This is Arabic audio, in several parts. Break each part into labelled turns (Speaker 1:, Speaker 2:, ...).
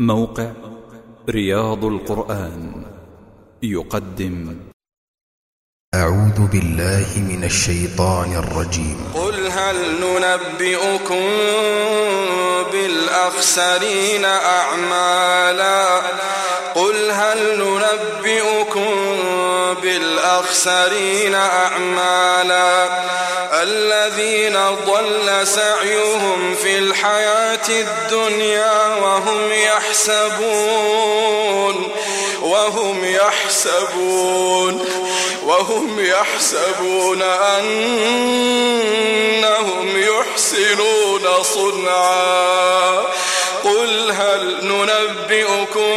Speaker 1: موقع رياض القرآن يقدم.
Speaker 2: أعوذ بالله من الشيطان الرجيم.
Speaker 3: قل هل ننبئكم بالأخسرين أعمالا؟ قل هل ننبئكم بالأخسرين أعمالا. الذين ضل سعيهم في الحياة الدنيا وهم يحسبون وهم يحسبون وهم يحسبون أنهم يحسنون صنعا. قل هل ننبئكم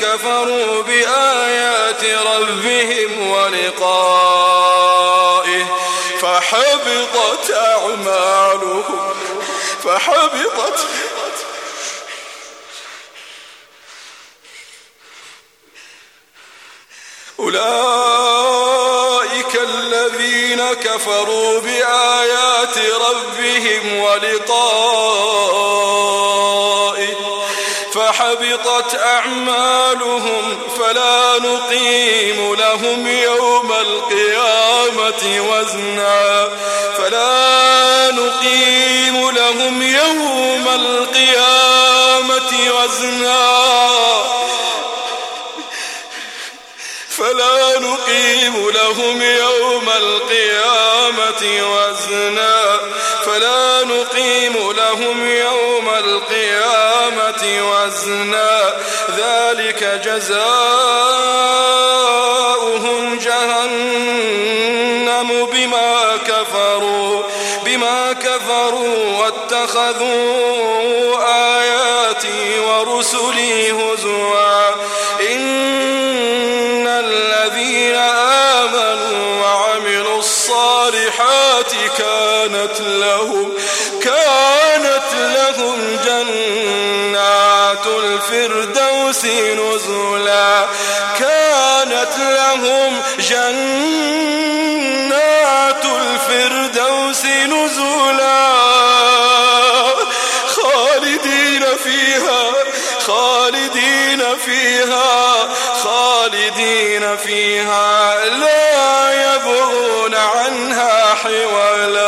Speaker 3: كفروا بآيات ربهم ولقائه فحبطت أعمالهم فحبطت. أولئك الذين كفروا بآيات ربهم ولقائه فحبطت أعمالهم فلا نقيم لهم يوم القيامة وزنا. فلا نقيم لهم يوم القيامة وزنا. فلا نقيم لهم يوم القيامة وزنا. فلا نقيم لهم يوم القيامة وزنا. ذلك جزاؤهم جهنم بما كفروا بما كفروا واتخذوا آياتي ورسلي هزوا. كانت لهم جنات الفردوس نزلا. كانت لهم جنات الفردوس نزلا. خالدين فيها خالدين فيها خالدين فيها. لا يبغون عنها حولا.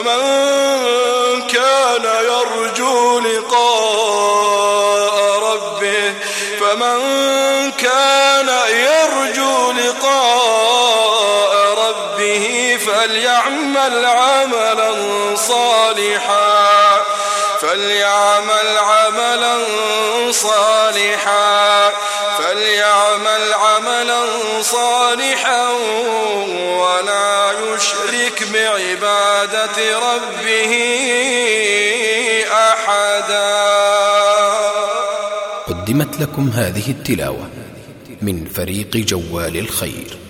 Speaker 3: فمن كان يرجو لقاء ربه فمن كان يرجو لقاء ربه فليعمل عملا صالحا فليعمل عملا صالحا فليعمل عملا صالحا يشرك بعبادة ربه أحدا.
Speaker 2: قدمت لكم هذه التلاوة من فريق جوال الخير.